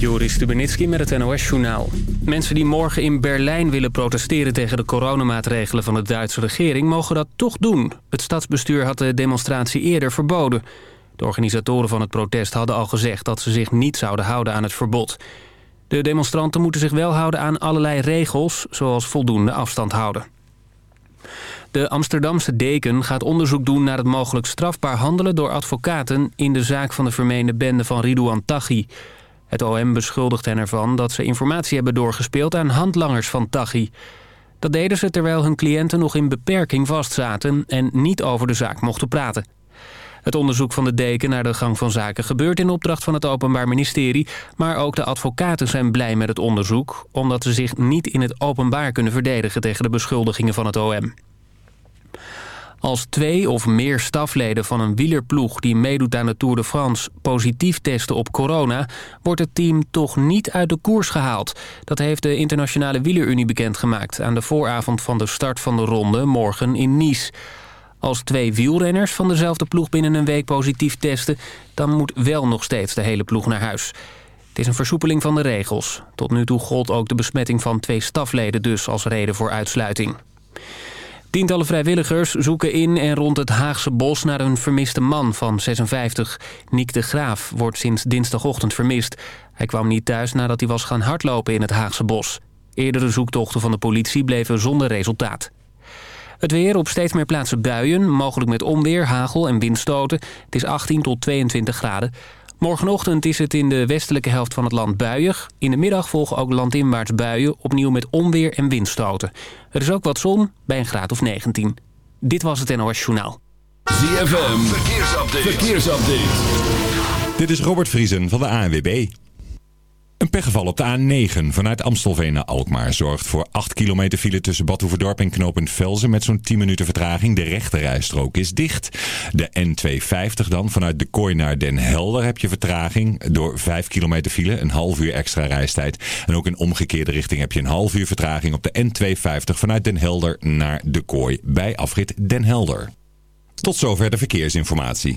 Joris Stubenitski met het NOS-journaal. Mensen die morgen in Berlijn willen protesteren tegen de coronamaatregelen van de Duitse regering... mogen dat toch doen. Het stadsbestuur had de demonstratie eerder verboden. De organisatoren van het protest hadden al gezegd dat ze zich niet zouden houden aan het verbod. De demonstranten moeten zich wel houden aan allerlei regels, zoals voldoende afstand houden. De Amsterdamse deken gaat onderzoek doen naar het mogelijk strafbaar handelen door advocaten in de zaak van de vermeende bende van Ridouan Taghi. Het OM beschuldigt hen ervan dat ze informatie hebben doorgespeeld aan handlangers van Taghi. Dat deden ze terwijl hun cliënten nog in beperking vastzaten en niet over de zaak mochten praten. Het onderzoek van de deken naar de gang van zaken gebeurt in opdracht van het Openbaar Ministerie... maar ook de advocaten zijn blij met het onderzoek... omdat ze zich niet in het openbaar kunnen verdedigen tegen de beschuldigingen van het OM. Als twee of meer stafleden van een wielerploeg die meedoet aan de Tour de France positief testen op corona, wordt het team toch niet uit de koers gehaald. Dat heeft de Internationale Wielerunie bekendgemaakt aan de vooravond van de start van de ronde morgen in Nice. Als twee wielrenners van dezelfde ploeg binnen een week positief testen, dan moet wel nog steeds de hele ploeg naar huis. Het is een versoepeling van de regels. Tot nu toe gold ook de besmetting van twee stafleden dus als reden voor uitsluiting. Tientallen vrijwilligers zoeken in en rond het Haagse bos naar een vermiste man van 56. Niek de Graaf wordt sinds dinsdagochtend vermist. Hij kwam niet thuis nadat hij was gaan hardlopen in het Haagse bos. Eerdere zoektochten van de politie bleven zonder resultaat. Het weer op steeds meer plaatsen buien, mogelijk met onweer, hagel en windstoten. Het is 18 tot 22 graden. Morgenochtend is het in de westelijke helft van het land buiig. In de middag volgen ook landinwaarts buien, opnieuw met onweer en windstoten. Er is ook wat zon bij een graad of 19. Dit was het NOS Journaal. ZFM, verkeersupdate. verkeersupdate. Dit is Robert Vriesen van de ANWB. Een pechgeval op de A9 vanuit Amstelveen naar Alkmaar zorgt voor 8 kilometer file tussen Badhoevedorp en knooppunt Velzen met zo'n 10 minuten vertraging. De rechterrijstrook is dicht. De N250 dan vanuit de Kooi naar Den Helder heb je vertraging door 5 kilometer file, een half uur extra reistijd. En ook in omgekeerde richting heb je een half uur vertraging op de N250 vanuit Den Helder naar de Kooi bij afrit Den Helder. Tot zover de verkeersinformatie.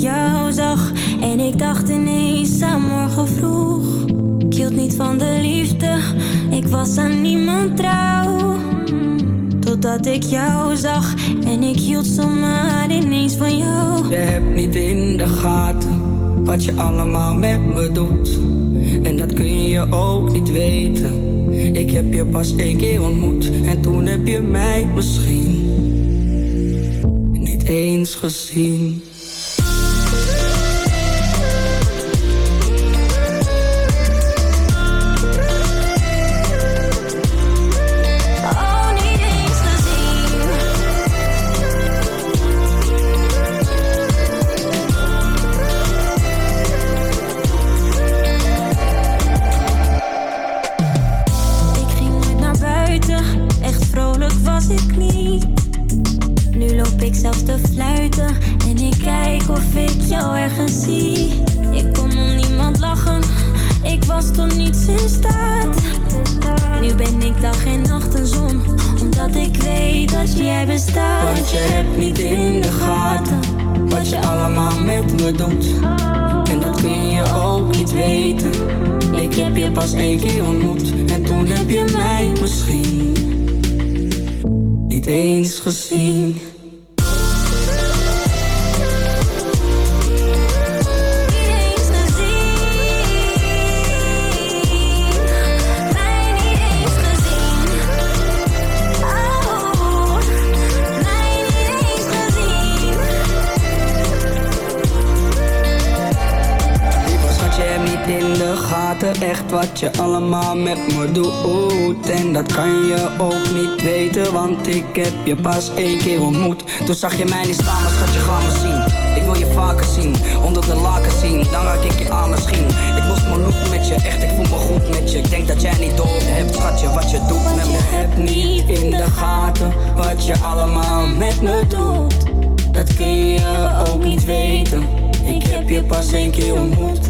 Jou zag en ik dacht ineens aan morgen vroeg. Ik hield niet van de liefde, ik was aan niemand trouw. Totdat ik jou zag en ik hield zomaar ineens van jou. Je hebt niet in de gaten wat je allemaal met me doet. En dat kun je ook niet weten. Ik heb je pas één keer ontmoet en toen heb je mij misschien niet eens gezien. Echt wat je allemaal met me doet. En dat kan je ook niet weten Want ik heb je pas één keer ontmoet. Toen zag je mij niet staan, maar schat je ga me zien. Ik wil je vaker zien, onder de laken zien. Dan raak ik je aan misschien. Ik moest me lopen met je, echt ik voel me goed met je. Ik denk dat jij niet door hebt, schatje, wat je doet met me. Heb niet in de gaten, wat je allemaal met me doet. Dat kun je ook niet weten. Ik heb je pas één keer ontmoet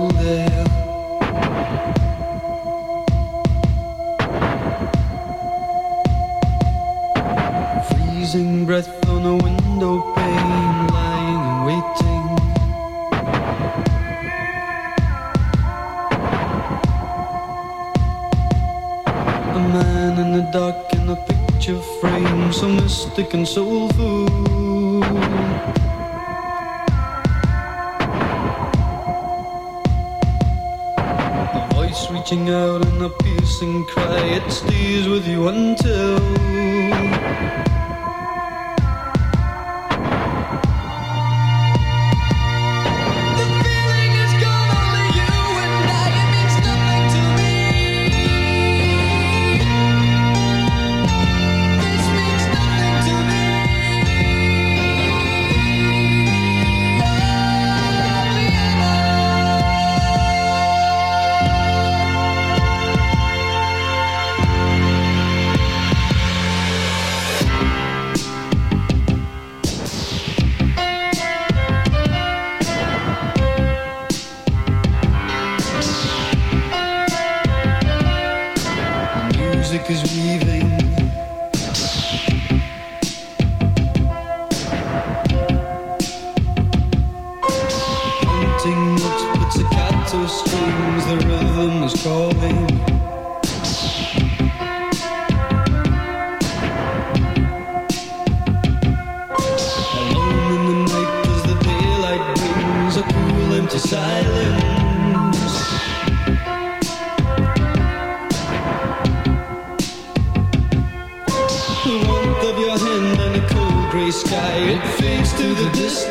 and cry. It stays with you until. limb silence. The warmth of your hand and the cold gray sky, it fades to the distance.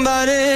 somebody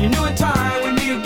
you knew in time we'd